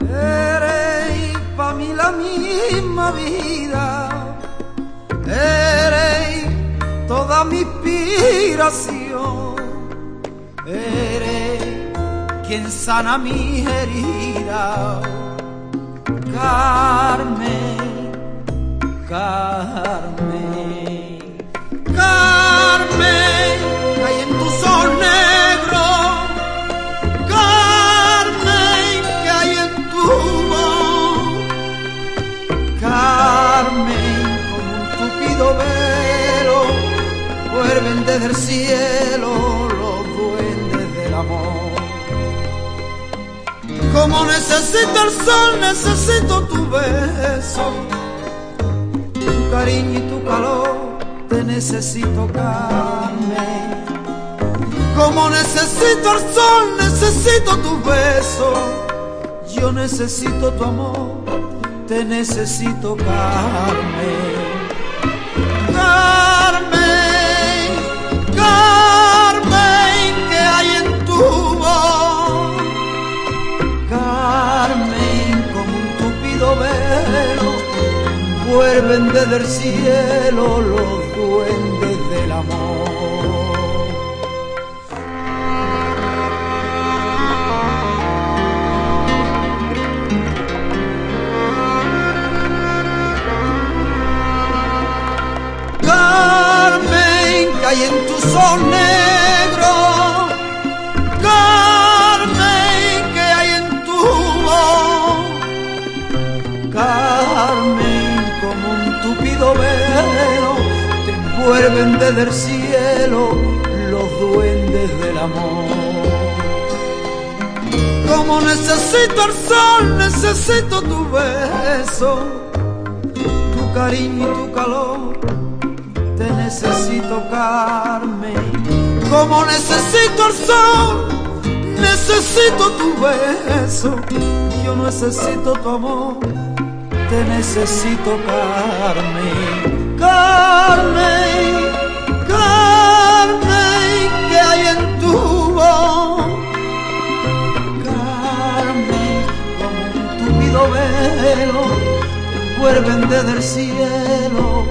Eres para mí la misma vida, eres toda mi inspiración, eres quien sana mi herida. Cielo los duendes del amor. Como necesito el sol, necesito tu beso, tu cariño y tu calor, te necesito, Carmen. Como necesito el sol, necesito tu beso, yo necesito tu amor, te necesito. Carmen, vuelven desde el cielo los duendes del amor. Carmen, hay en tu sol un tupido velo, te envuelven desde el cielo los duendes del amor. Como necesito el sol, necesito tu beso, tu cariño y tu calor te necesito, Carmen. Como necesito el sol, necesito tu beso. Yo necesito tu amor, necesito, Carmen. Carmen, Carmen, que hay en tu voz. Carmen, como un tupido velo, vuelven desde el cielo